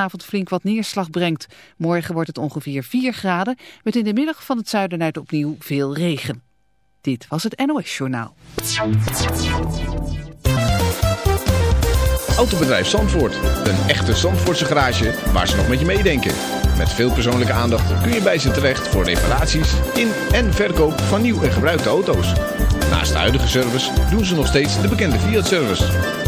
avond flink wat neerslag brengt. Morgen wordt het ongeveer 4 graden, met in de middag van het zuiden uit opnieuw veel regen. Dit was het NOS Journaal. Autobedrijf Zandvoort. Een echte Zandvoortse garage waar ze nog met je meedenken. Met veel persoonlijke aandacht kun je bij ze terecht voor reparaties in en verkoop van nieuw en gebruikte auto's. Naast de huidige service doen ze nog steeds de bekende Fiat-service.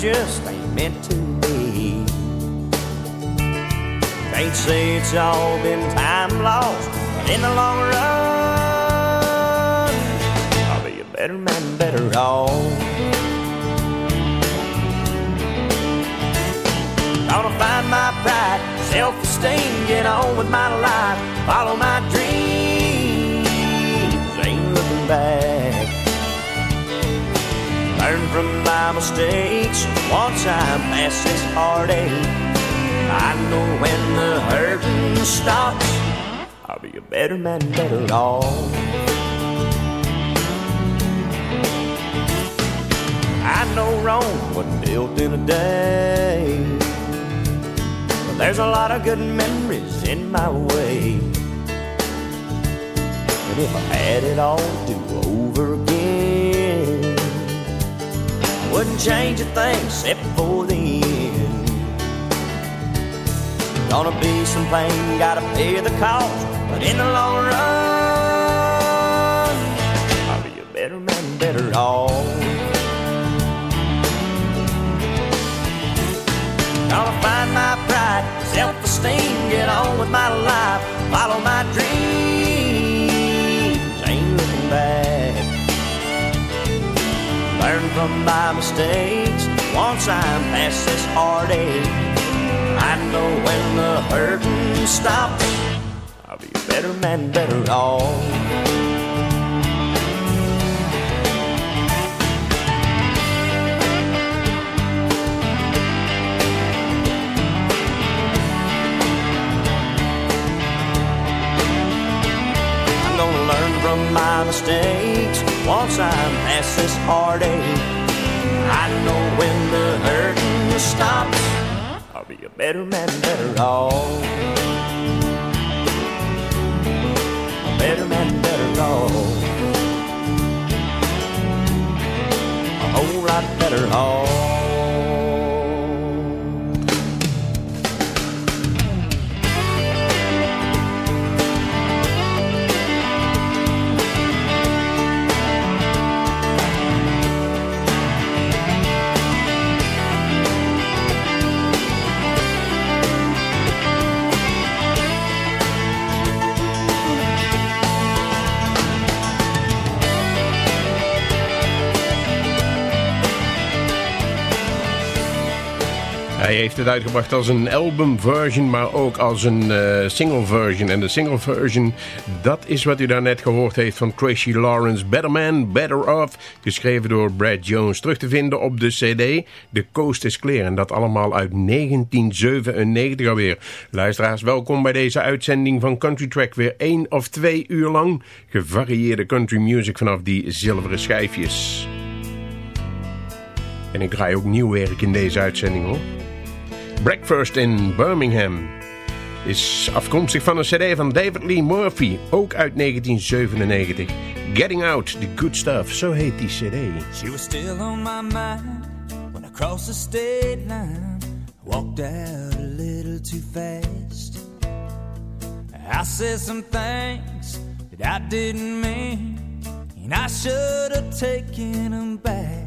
Just ain't meant to be. Can't say it's all been time lost, but in the long run, I'll be a better man, better off. Gonna find my pride, self-esteem, get on with my life, follow my dreams, ain't looking back. Learn from my mistakes once I'm past this heartache. I know when the hurting stops, I'll be a better man, better off. I know Rome wasn't built in a day. But there's a lot of good memories in my way. And if I had it all to over again, I wouldn't change a thing except for the end. Gonna be some pain, gotta pay the cost, but in the long run, I'll be a better man, better off. Gonna find my pride, self-esteem, get on with my life, follow my dreams, from my mistakes once I'm past this heartache. I know when the hurting stops, I'll be a better man, better off. I'm gonna learn from my mistakes once I'm past this heartache. I know when the hurting stops, I'll be a better man, better off. A better man, better off. A whole lot better off. Hij heeft het uitgebracht als een album version, maar ook als een eh, single version. En de single version, dat is wat u daarnet gehoord heeft van Tracy Lawrence. Better Man, Better Off, geschreven door Brad Jones. Terug te vinden op de cd The Coast is Clear. En dat allemaal uit 1997 alweer. Luisteraars, welkom bij deze uitzending van Country Track. Weer één of twee uur lang gevarieerde country music vanaf die zilveren schijfjes. En ik draai ook nieuw werk in deze uitzending hoor. Breakfast in Birmingham is afkomstig van een cd van David Lee Murphy, ook uit 1997. Getting Out, The Good Stuff, zo heet die cd. She was still on my mind when I crossed the state line. Walked out a little too fast. I said some things that I didn't mean, and I should have taken them back.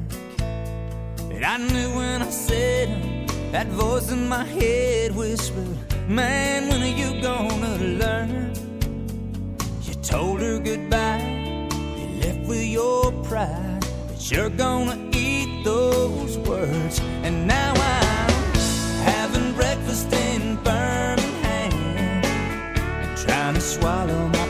But I knew when I said them, that voice in my head whispered, Man, when are you gonna learn? You told her goodbye, you left with your pride, but you're gonna eat those words. And now I'm having breakfast in Birmingham and trying to swallow my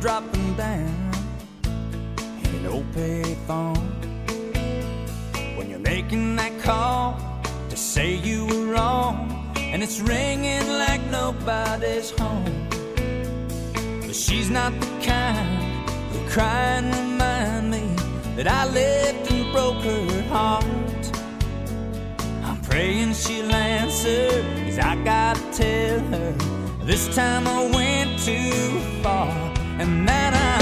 dropping down, and an old payphone call to say you were wrong, and it's ringing like nobody's home. But she's not the kind who cry and remind me that I left and broke her heart. I'm praying she'll answer, cause I gotta tell her this time I went too far, and that I'm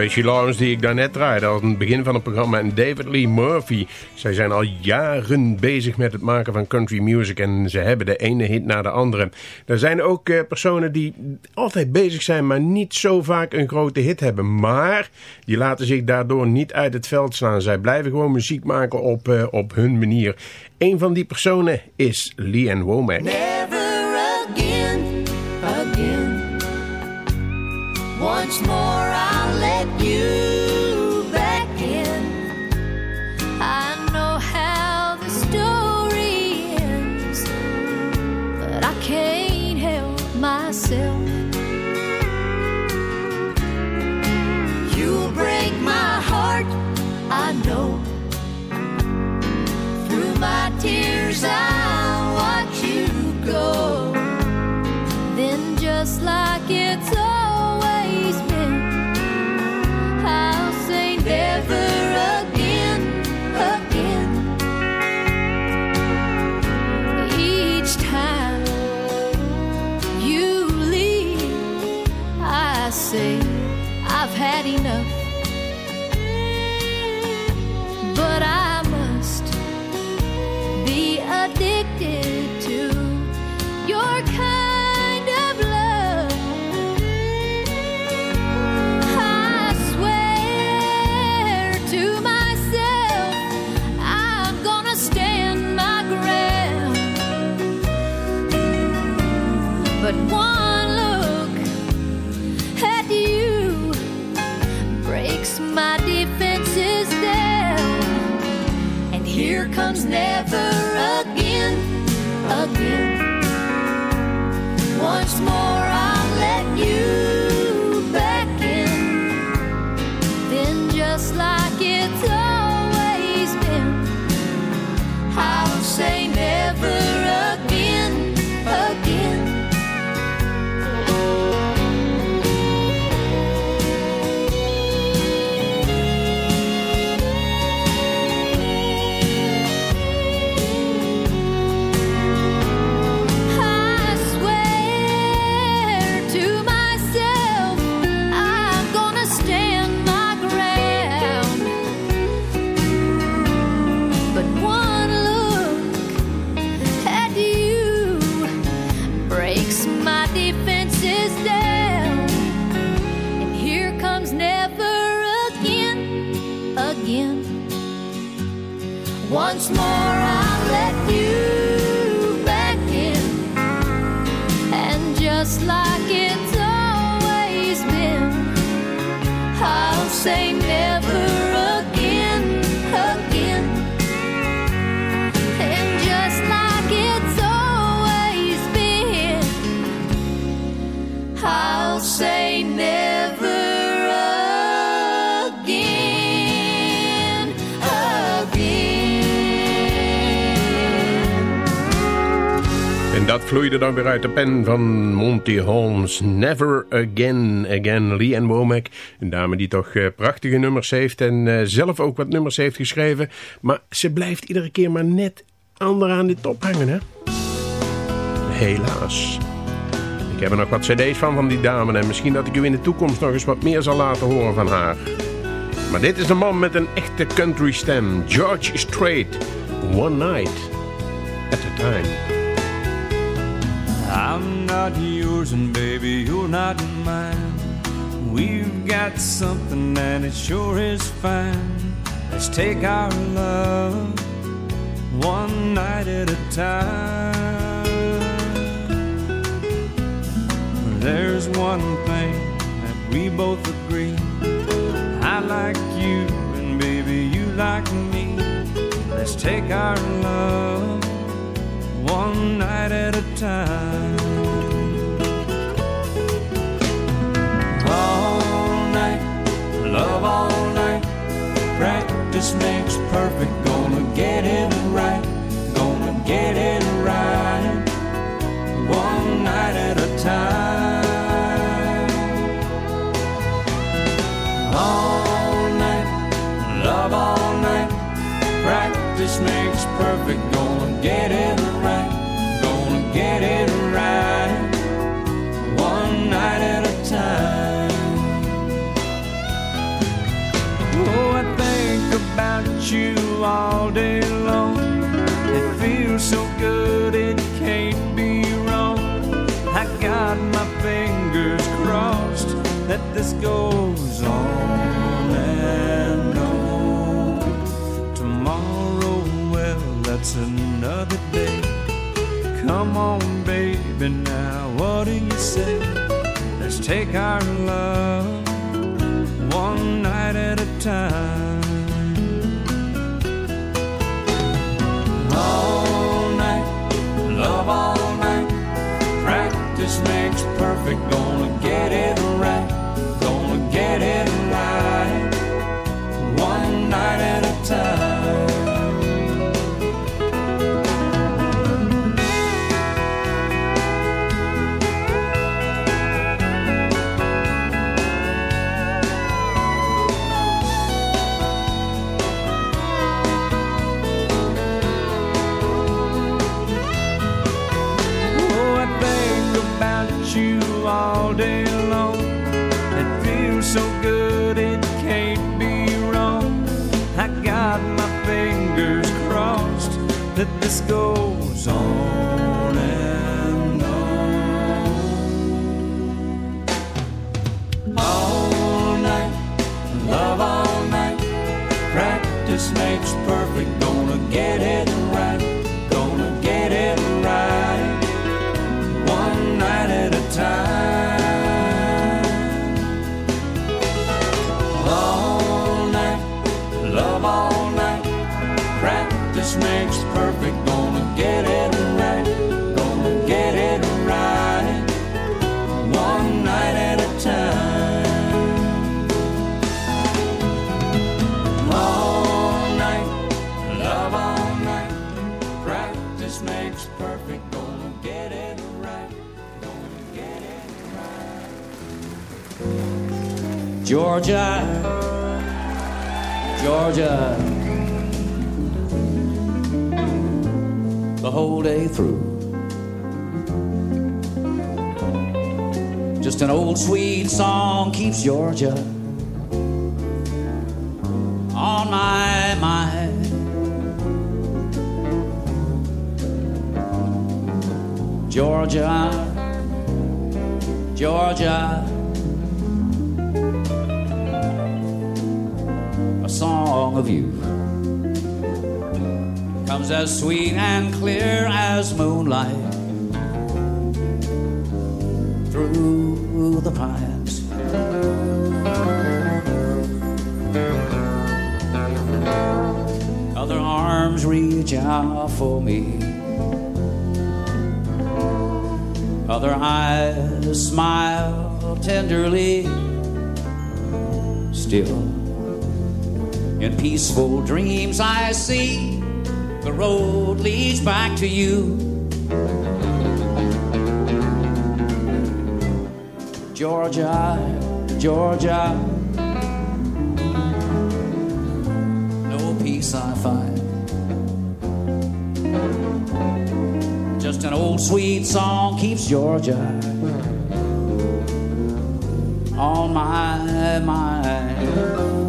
Tracy Lawrence die ik daarnet draaide aan het begin van het programma en David Lee Murphy. Zij zijn al jaren bezig met het maken van country music en ze hebben de ene hit na de andere. Er zijn ook eh, personen die altijd bezig zijn maar niet zo vaak een grote hit hebben. Maar die laten zich daardoor niet uit het veld slaan. Zij blijven gewoon muziek maken op, eh, op hun manier. Een van die personen is Lee Womack. Never Dat vloeide dan weer uit de pen van Monty Holmes. Never Again, Again. Lee Ann Womack, een dame die toch eh, prachtige nummers heeft en eh, zelf ook wat nummers heeft geschreven. Maar ze blijft iedere keer maar net onderaan de top hangen, hè? Helaas. Ik heb er nog wat cd's van van die dame en misschien dat ik u in de toekomst nog eens wat meer zal laten horen van haar. Maar dit is een man met een echte country stem. George Strait. One night at a time. I'm not yours and baby, you're not mine. We've got something and it sure is fine. Let's take our love one night at a time. There's one thing that we both agree. I like you and baby, you like me. Let's take our love one night at a time. All night, love all night. Practice makes perfect. Gonna get it right. Gonna get it right. All day long. It feels so good, it can't be wrong. I got my fingers crossed that this goes on and on. Tomorrow, well, that's another day. Come on, baby, now what do you say? Let's take our love one night at a time. Perfect. Gonna get it right. Gonna get it right. One night at a time. All day Georgia, Georgia, the whole day through. Just an old sweet song keeps Georgia on my mind. Georgia, Georgia, song of you comes as sweet and clear as moonlight through the pines. Other arms reach out for me. Other eyes smile tenderly. Still, in peaceful dreams, I see the road leads back to you. Georgia, Georgia. No peace I find. Just an old sweet song keeps Georgia on my mind.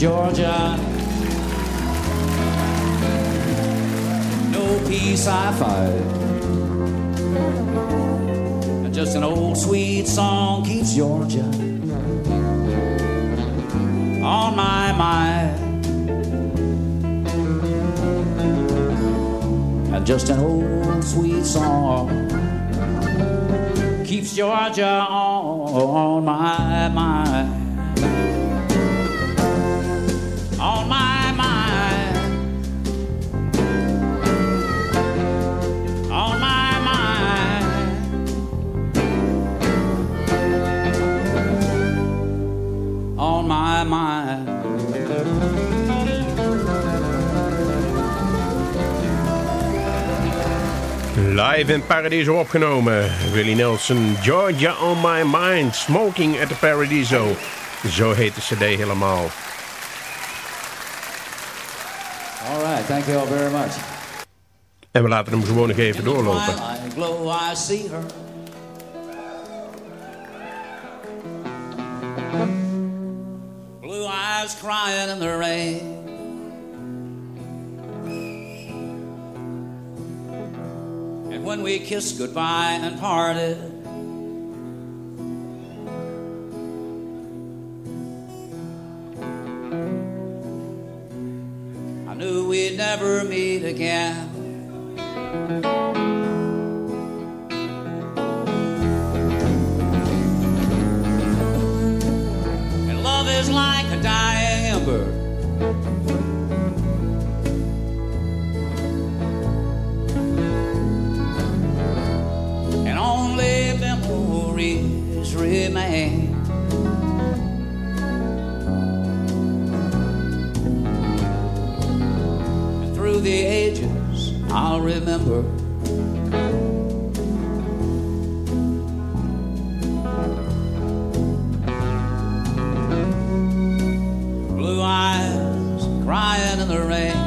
Georgia. No peace I find. Just an old sweet song keeps Georgia on my mind. And just an old sweet song keeps Georgia on my mind. Live in Paradiso opgenomen. Willie Nelson, Georgia on my mind. Smoking at the Paradiso. Zo heet de cd helemaal. All right, thank you all very much. En we laten hem gewoon nog even doorlopen. Twilight glow, I see her. Blue eyes crying in the rain. And when we kissed goodbye and parted, I knew we'd never meet again. And love is like a dying ember. Memories remain. And through the ages, I'll remember. Blue eyes crying in the rain.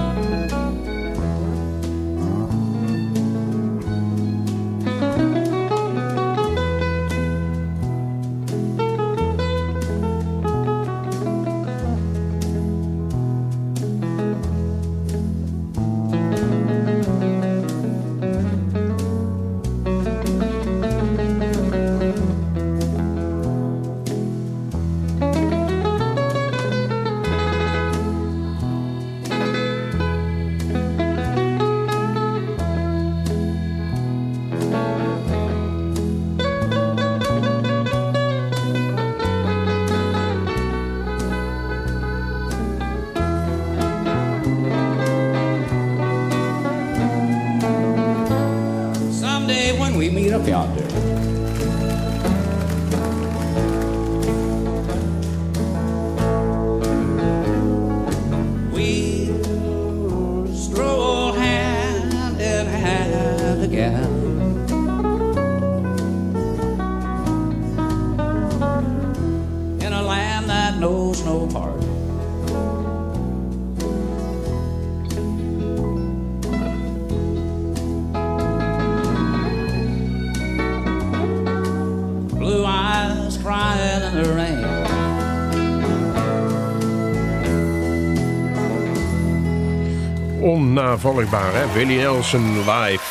Onnavolgbaar, hè? Willie Nelson live.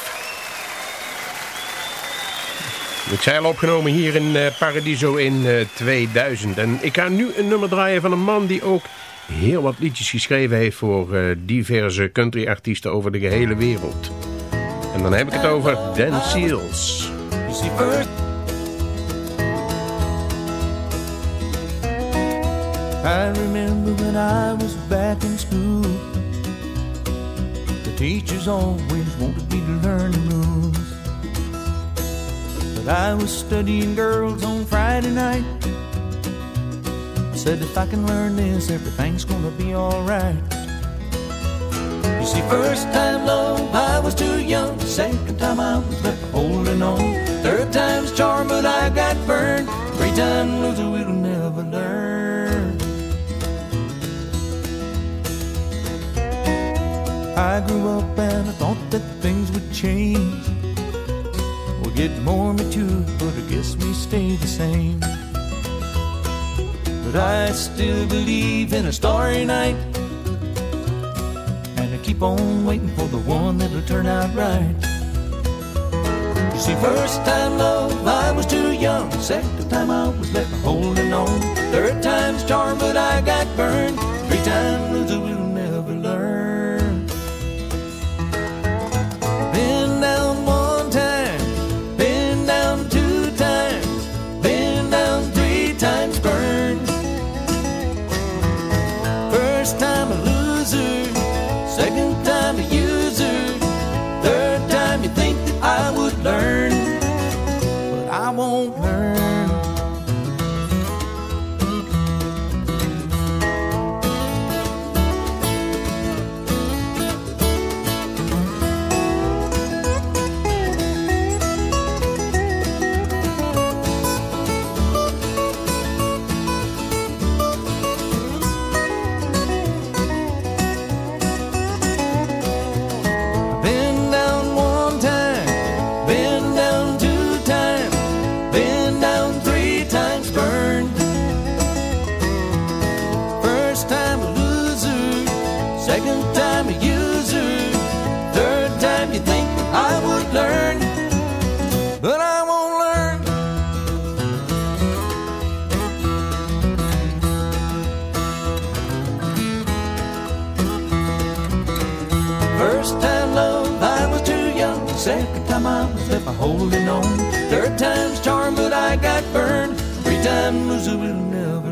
Het zeil opgenomen hier in eh, Paradiso in eh, 2000. En ik ga nu een nummer draaien van een man die ook heel wat liedjes geschreven heeft... voor eh, diverse countryartiesten over de gehele wereld. En dan heb ik het over Dan Seals. I remember when I was back in school. Teachers always wanted me to learn the rules. But I was studying girls on Friday night. Said if I can learn this, everything's gonna be alright. You see, first time love, I was too young. Second time I was left holding on. Third time's charm, but I got burned. Three time loser, we'll I grew up and I thought that things would change. We'll get more mature, but I guess we stay the same. But I still believe in a starry night. And I keep on waiting for the one that'll turn out right. You see, first time love, I was too young. Second time I was left holding on. Third time's charm, but I got burned. Three time loser second time a user, third time you think I would learn, but I won't learn. First time love, I was too young. Second time I was left holding on. Third time's charm, but I got burned. Three time loser will never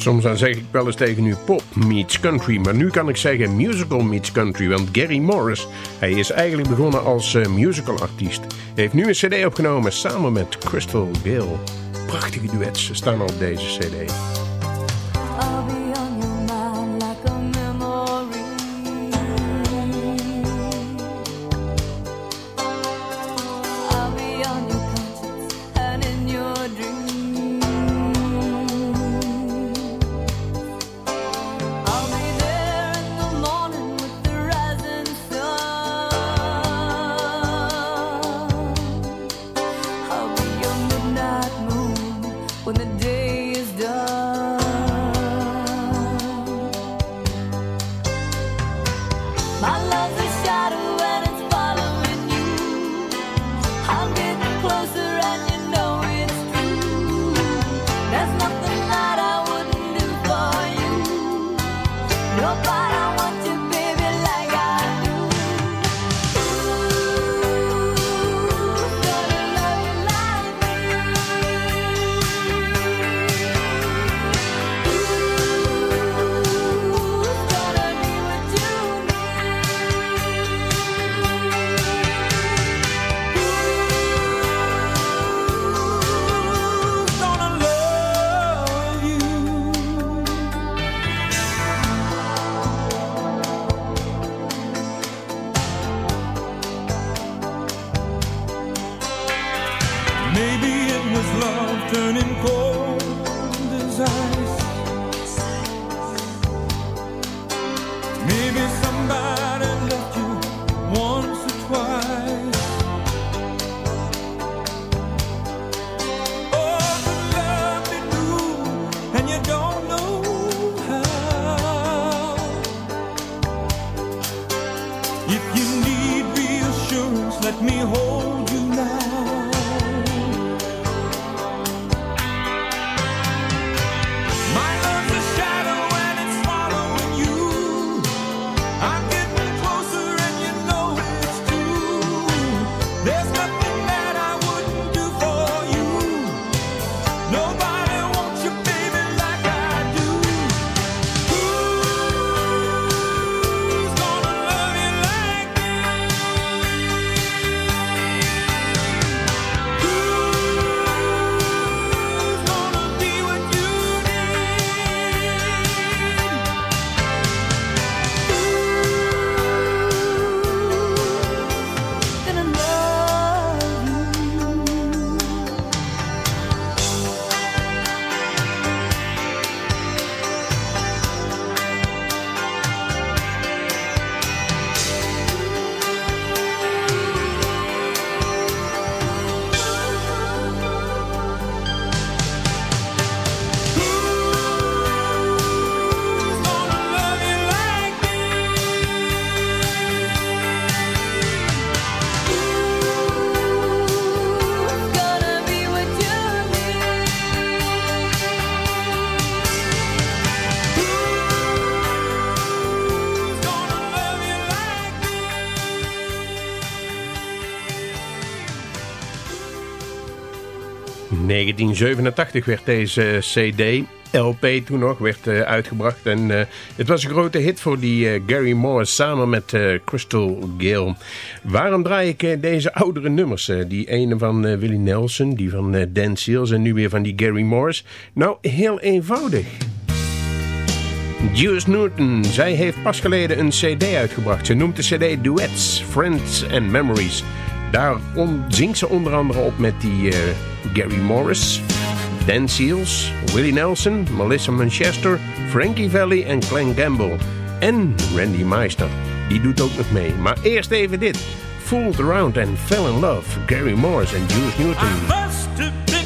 Soms dan zeg ik wel eens tegen u pop meets country. Maar nu kan ik zeggen musical meets country. Want Gary Morris, hij is eigenlijk begonnen als uh, musical artiest. Hij heeft nu een cd opgenomen samen met Crystal Gale. Prachtige duets staan op deze cd. 1987 werd deze CD, LP toen nog, werd eh, uitgebracht. En eh, het was een grote hit voor die eh, Gary Morris samen met eh, Crystal Gale. Waarom draai ik eh, deze oudere nummers? Eh, die ene van eh, Willie Nelson, die van eh, Dan Seals en nu weer van die Gary Morris. Nou, heel eenvoudig. Juice Newton, zij heeft pas geleden een cd uitgebracht. Ze noemt de cd Duets, Friends and Memories. Daar zingt ze onder andere op met die eh, Gary Morris, Dan Seals, Willie Nelson, Melissa Manchester, Frankie Valli en Glenn Gamble. En Randy Meister, die doet ook nog mee. Maar eerst even dit. Fooled Around and Fell in Love, Gary Morris en Juice Newton.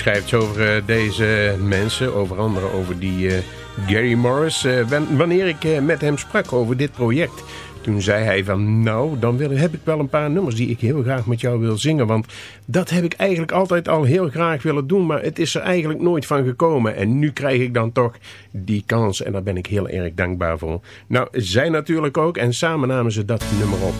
Schrijft over eh, deze mensen, over andere over die eh, Gary Morris. Eh, wan- wanneer ik met hem sprak over dit project, toen zei hij van... nou, dan wil, heb ik wel een paar nummers die ik heel graag met jou wil zingen. Want dat heb ik eigenlijk altijd al heel graag willen doen, maar het is er eigenlijk nooit van gekomen. En nu krijg ik dan toch die kans en daar ben ik heel erg dankbaar voor. Nou, zij natuurlijk ook en samen namen ze dat nummer op.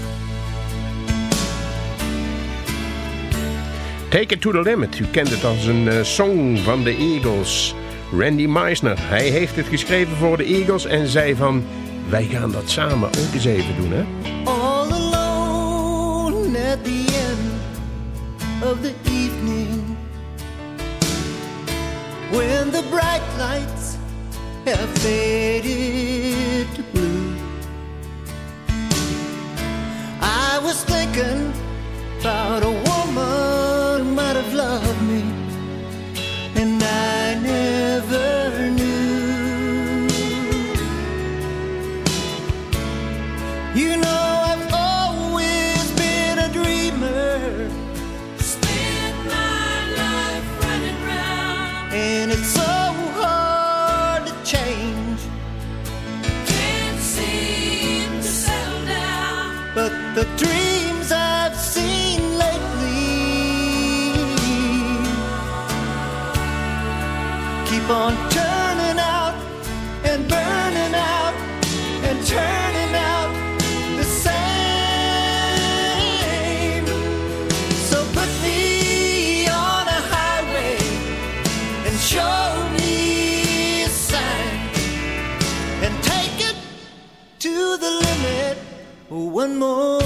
Take It To The Limit. U kent het als een eh, song van de Eagles. Randy Meisner, hij heeft het geschreven voor de Eagles en zei van... wij gaan dat samen ook eens even doen, hè? all alone at the end of the evening when the bright lights have faded to blue. I was thinking about a one more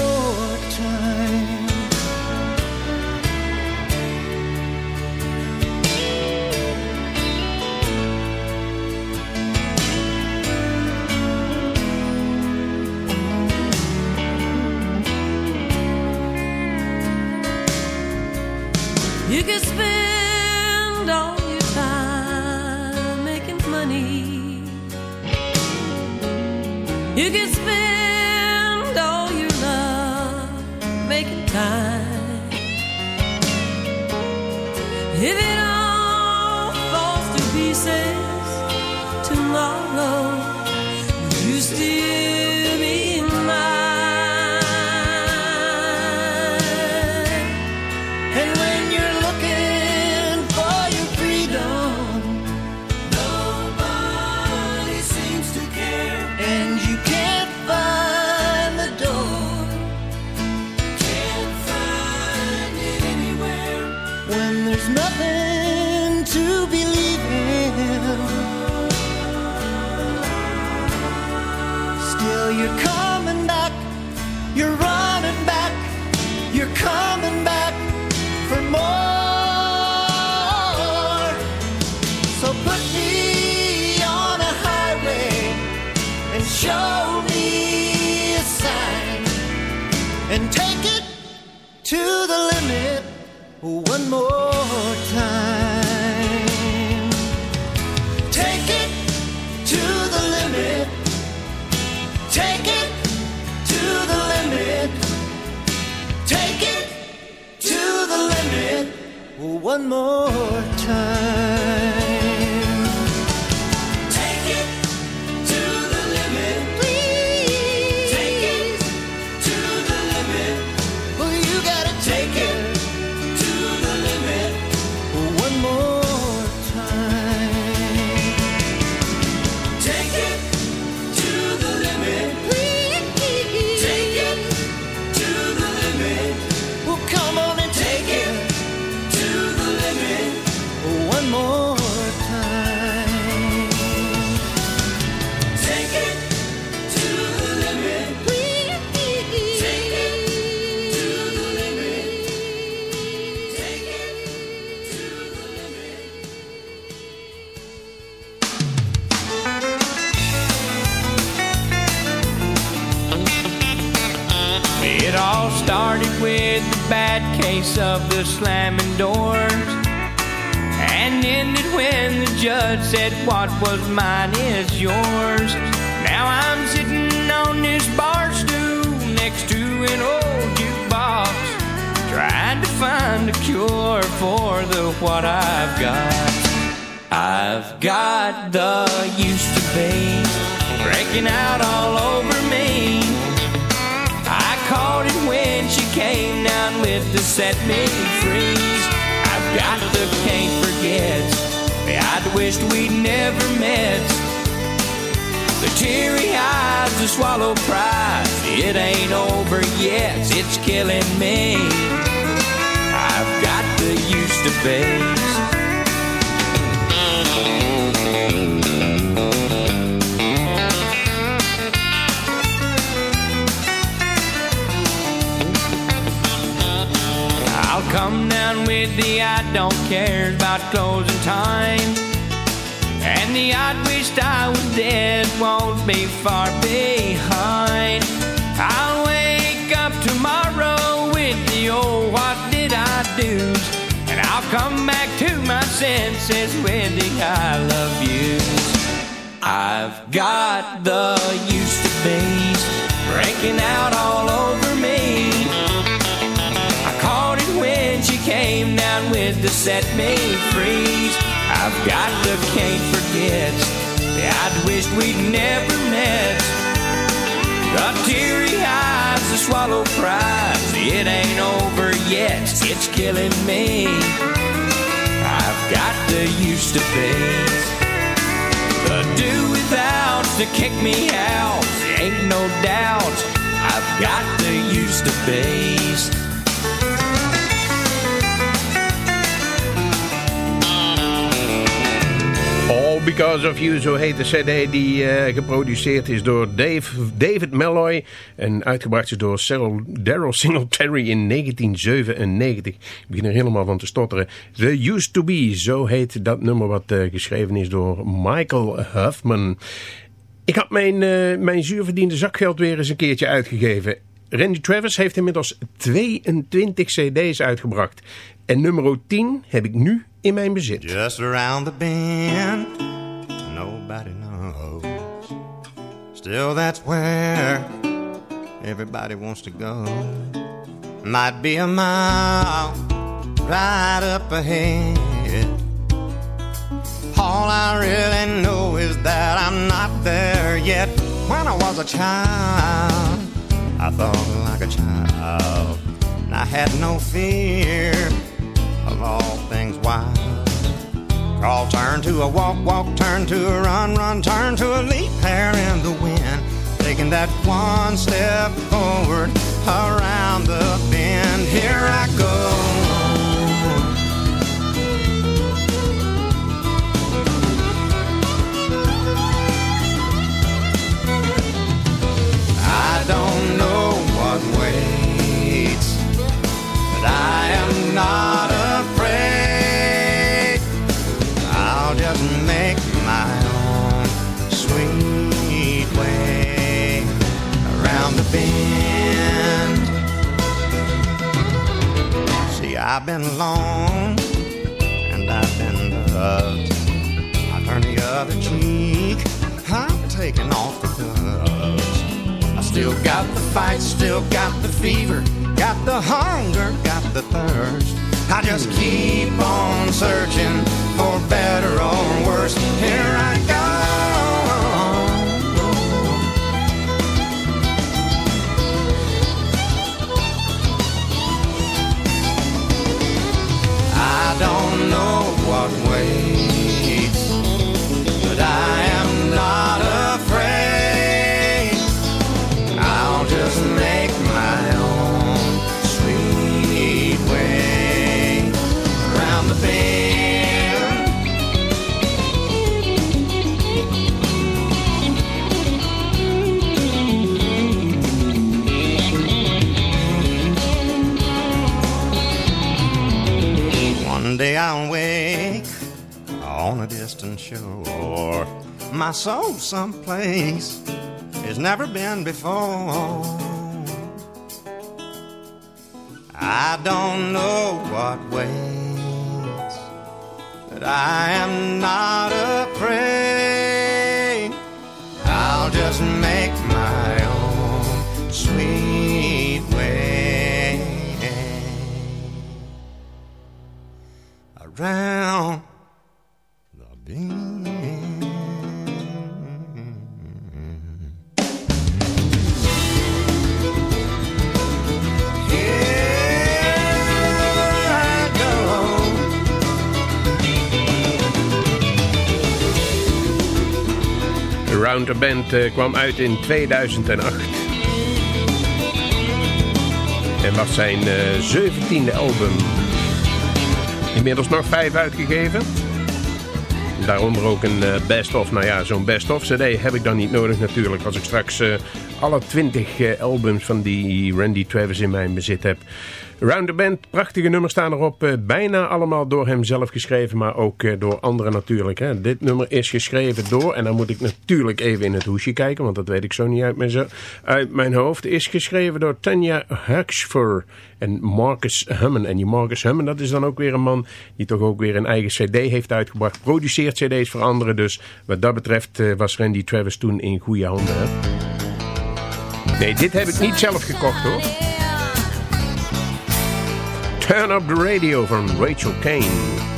with the bad case of the slamming doors and ended when the judge said what was mine is yours. Now I'm sitting on this bar stool next to an old jukebox, trying to find a cure for the what I've got. I've got the used to be breaking out all over me. Came down with the set me free. I've got the can't forget. I'd wished we'd never met. The teary eyes, the swallow pride. It ain't over yet. It's killing me. I've got the used to be. Come down with the I don't care about closing time. And the I wished I was dead won't be far behind. I'll wake up tomorrow with the old what did I do? And I'll come back to my senses with the I love yous. I've got the used to be's breaking out all over me free. I've got the can't forget. I'd wished we'd never met. The teary eyes, the swallow pride. It ain't over yet. It's killing me. I've got the used to be. The do without to kick me out. Ain't no doubt. I've got the used to be's. Because of You, zo heet de cd die eh, geproduceerd is door Dave, David Malloy en uitgebracht is door Daryl Singletary in 1997. Ik begin er helemaal van te stotteren. The Used To Be, zo heet dat nummer wat eh, geschreven is door Michael Huffman. Ik had mijn, eh, mijn zuurverdiende zakgeld weer eens een keertje uitgegeven. Randy Travis heeft inmiddels 22 cd's uitgebracht. En nummer 10 heb ik nu in mijn bezit. Just around the bend, nobody knows. Still, that's where everybody wants to go. Might be a mile right up ahead. All I really know is that I'm not there yet. When I was a child, I thought like a child, and I had no fear of all things wild. Crawl, turn to a walk, walk, turn to a run, run, turn to a leap, hair in the wind. Taking that one step forward around the bend. Here I go. I don't know what waits, but I am not I've been alone and I've been loved. I turn the other cheek. I'm taking off the gloves. I still got the fight, still got the fever, got the hunger, got the thirst. I just keep on searching for better or worse. Here I go. Don't know what waits, I'll wake on a distant shore. My soul someplace it's never been before. I don't know what waits, but I am not afraid. I'll just make around the bend. Around the Band eh, kwam uit in 2008. En was zijn eh, zeventiende album. Inmiddels nog vijf uitgegeven. Daaronder ook een eh, best-of. Nou ja, zo'n best-of cd heb ik dan niet nodig natuurlijk. Als ik straks eh, alle twintig eh, albums van die Randy Travis in mijn bezit heb. Round the Band, prachtige nummers staan erop. eh, bijna allemaal door hem zelf geschreven, maar ook eh, door anderen natuurlijk. Hè. Dit nummer is geschreven door, en dan moet ik natuurlijk even in het hoesje kijken, want dat weet ik zo niet uit mijn, zo- uit mijn hoofd. Is geschreven door Tanya Huxford en Marcus Hummen. En die Marcus Hummen, dat is dan ook weer een man die toch ook weer een eigen cd heeft uitgebracht. Produceert cd's voor anderen, dus wat dat betreft was Randy Travis toen in goede handen. Hè. Nee, dit heb ik niet zelf gekocht hoor. Turn Up The Radio van Rachel Kane.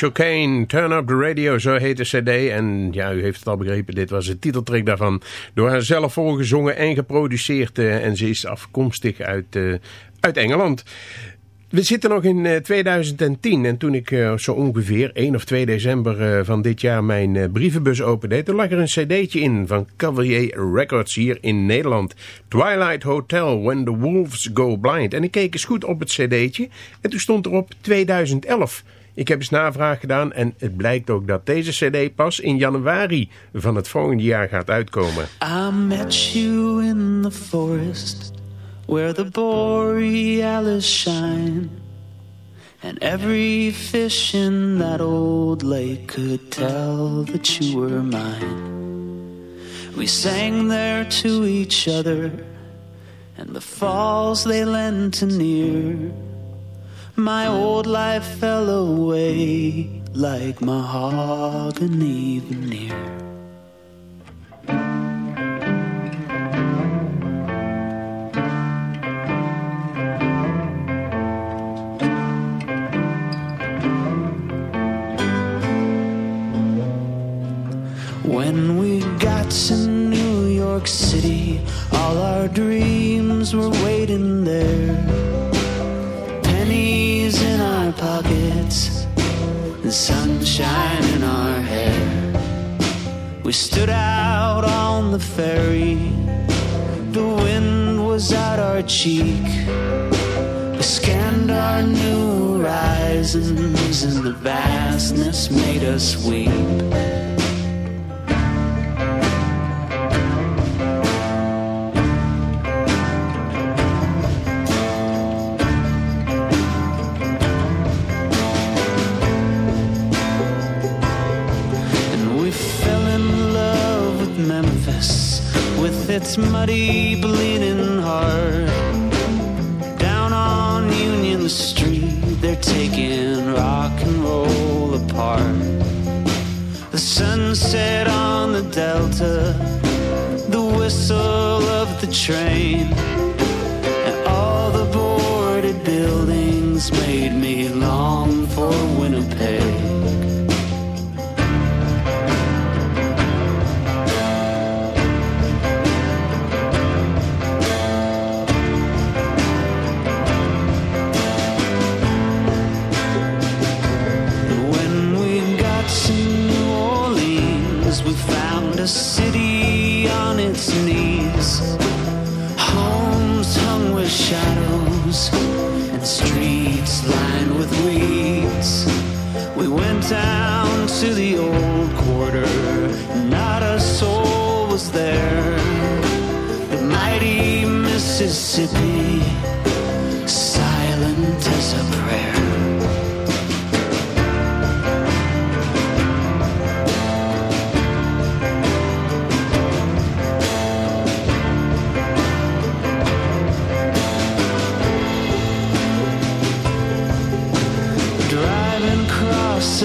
Rachel Kane, Turn Up The Radio, zo heet de cd. En ja, u heeft het al begrepen, dit was de titeltrack daarvan. Door haar zelf voorgezongen en geproduceerd. Uh, en ze is afkomstig uit, uh, uit Engeland. We zitten nog in uh, 2010 en toen ik zo ongeveer 1 of 2 december van dit jaar mijn brievenbus opendeed, toen lag er een cd'tje in van Cavalier Records hier in Nederland. Twilight Hotel, When the Wolves Go Blind. En ik keek eens goed op het cd'tje en toen stond erop 2011. Ik heb eens navraag gedaan en het blijkt ook dat deze cd pas in januari van het volgende jaar gaat uitkomen. I met you in the forest where the borealis shine and every fish in that old lake could tell that you were mine. We sang there to each other and the falls they lent an ear. My old life fell away like mahogany veneer. When and streets lined with weeds. We went down to the old quarter, not a soul was there. The mighty Mississippi,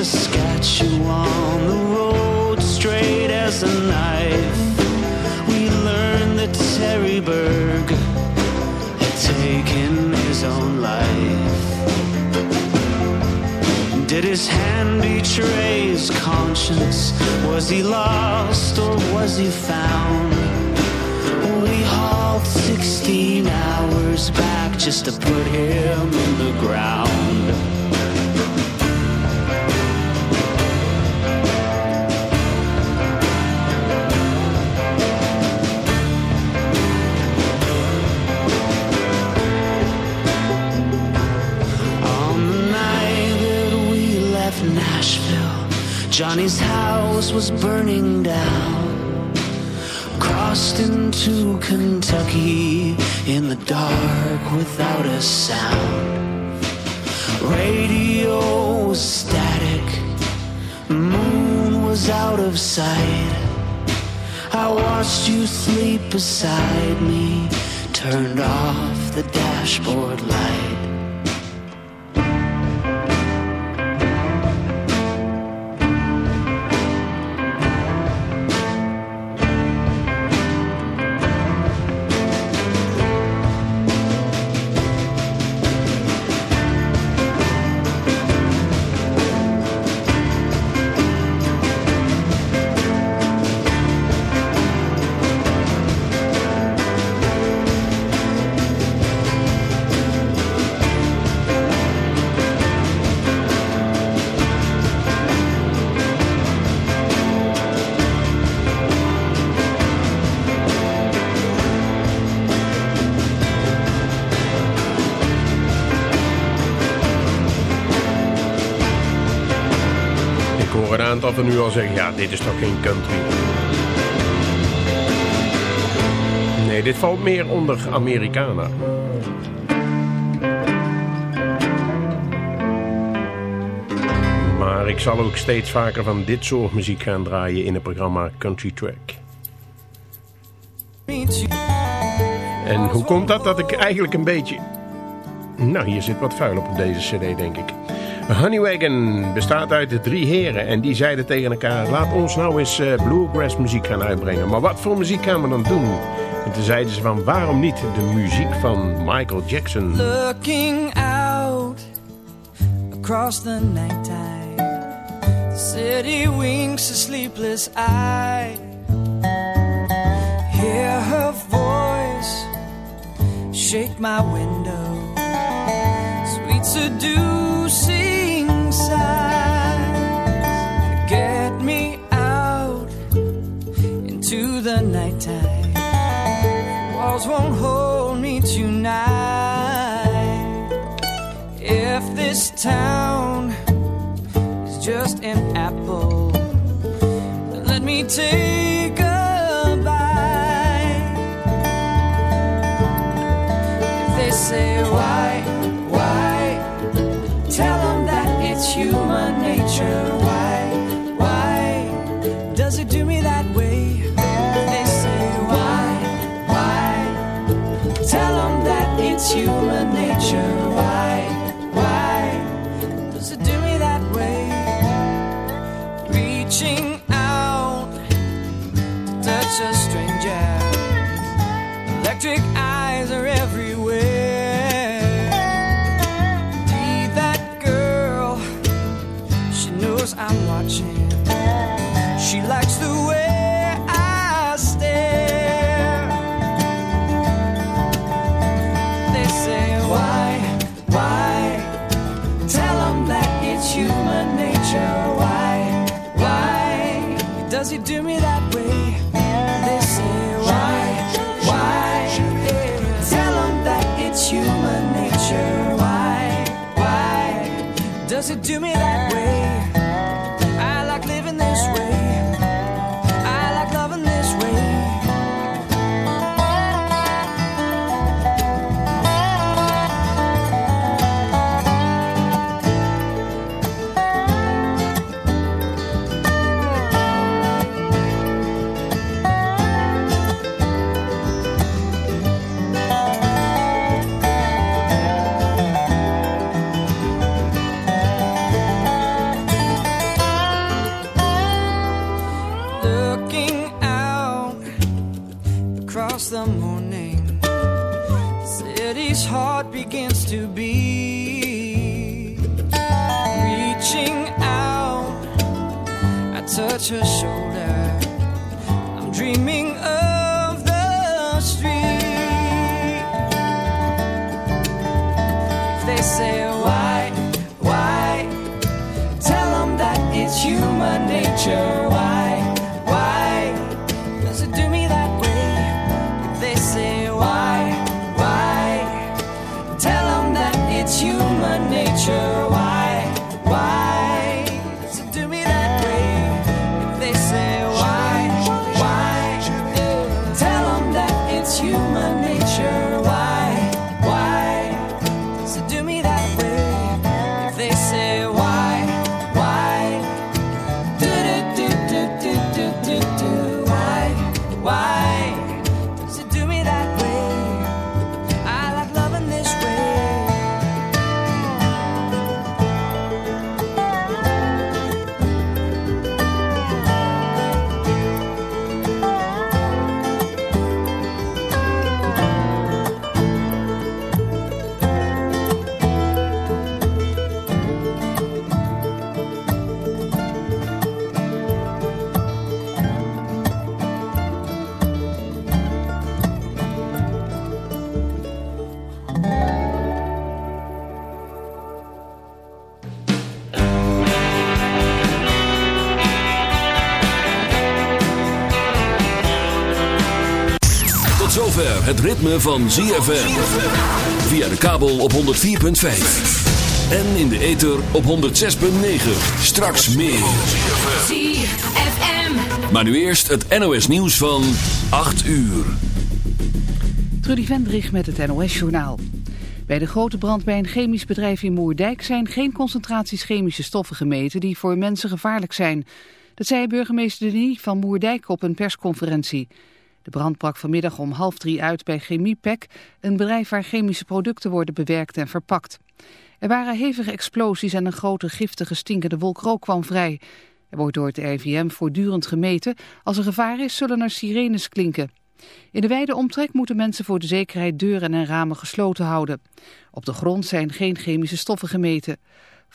Saskatchewan, the road straight as a knife. We learned that Terry Berg had taken his own life. Did his hand betray his conscience? Was he lost or was he found? We hauled 16 hours back just to put him in the ground. Johnny's house was burning down. Crossed into Kentucky in the dark without a sound. Radio was static, moon was out of sight. I watched you sleep beside me, turned off the dashboard light. Aantal van u al zeggen, ja, dit is toch geen country. Nee, dit valt meer onder Americana. Maar ik zal ook steeds vaker van dit soort muziek gaan draaien in het programma Country Track. En hoe komt dat? Dat ik eigenlijk een beetje... Nou, hier zit wat vuil op op deze cd, denk ik. Honeywagon bestaat uit de drie heren en die zeiden tegen elkaar... laat ons nou eens eh, bluegrass muziek gaan uitbrengen. Maar wat voor muziek gaan we dan doen? En toen zeiden ze van waarom niet de muziek van Michael Jackson? Looking out across the nighttime, the city winks a sleepless eye. Hear her voice shake my window, sweet seducing Walls won't hold me tonight. If this town is just an apple, let me take a Does do me that the morning. The city's heart begins to beat. Reaching out, I touch her shoulder. I'm dreaming of the street. If they say why, why, tell 'em that it's human nature. Why ritme van ZFM. Via de kabel op 104.5. En in de ether op 106.9. Straks meer. ZFM. Maar nu eerst het NOS nieuws van 8 uur. Trudy Vendrich met het NOS-journaal. Bij de grote brand bij een chemisch bedrijf in Moerdijk zijn geen concentraties chemische stoffen gemeten die voor mensen gevaarlijk zijn. Dat zei burgemeester Denis van Moerdijk op een persconferentie. De brand brak vanmiddag om half drie uit bij Chemiepec, een bedrijf waar chemische producten worden bewerkt en verpakt. Er waren hevige explosies en een grote giftige stinkende wolk rook kwam vrij. Er wordt door het RIVM voortdurend gemeten. Als er gevaar is, zullen er sirenes klinken. In de wijde omtrek moeten mensen voor de zekerheid deuren en ramen gesloten houden. Op de grond zijn geen chemische stoffen gemeten.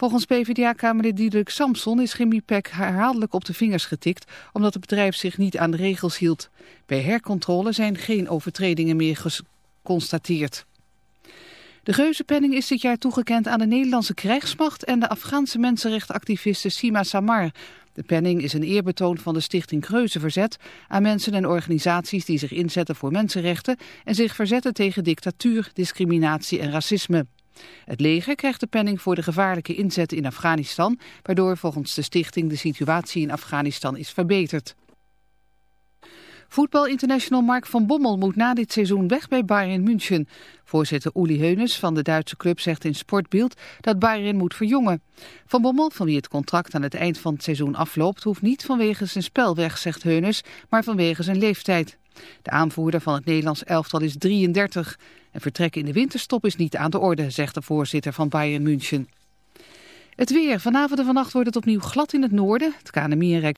Volgens PvdA-kamerlid Diederik Samson is Chemiepec herhaaldelijk op de vingers getikt... omdat het bedrijf zich niet aan de regels hield. Bij hercontrole zijn geen overtredingen meer geconstateerd. De Geuzenpenning is dit jaar toegekend aan de Nederlandse krijgsmacht... en de Afghaanse mensenrechtenactiviste Sima Samar... De penning is een eerbetoon van de stichting Geuzenverzet aan mensen en organisaties die zich inzetten voor mensenrechten en zich verzetten tegen dictatuur, discriminatie en racisme. Het leger krijgt de penning voor de gevaarlijke inzet in Afghanistan, waardoor volgens de stichting de situatie in Afghanistan is verbeterd. Voetbalinternational Mark van Bommel moet na dit seizoen weg bij Bayern München. Voorzitter Uli Heunes van de Duitse club zegt in Sportbeeld dat Bayern moet verjongen. Van Bommel, van wie het contract aan het eind van het seizoen afloopt, hoeft niet vanwege zijn spel weg, zegt Heunes, maar vanwege zijn leeftijd. De aanvoerder van het Nederlands elftal is 33. En vertrekken in de winterstop is niet aan de orde, zegt de voorzitter van Bayern München. Het weer. Vanavond en vannacht wordt het opnieuw glad in het noorden. Het KNMI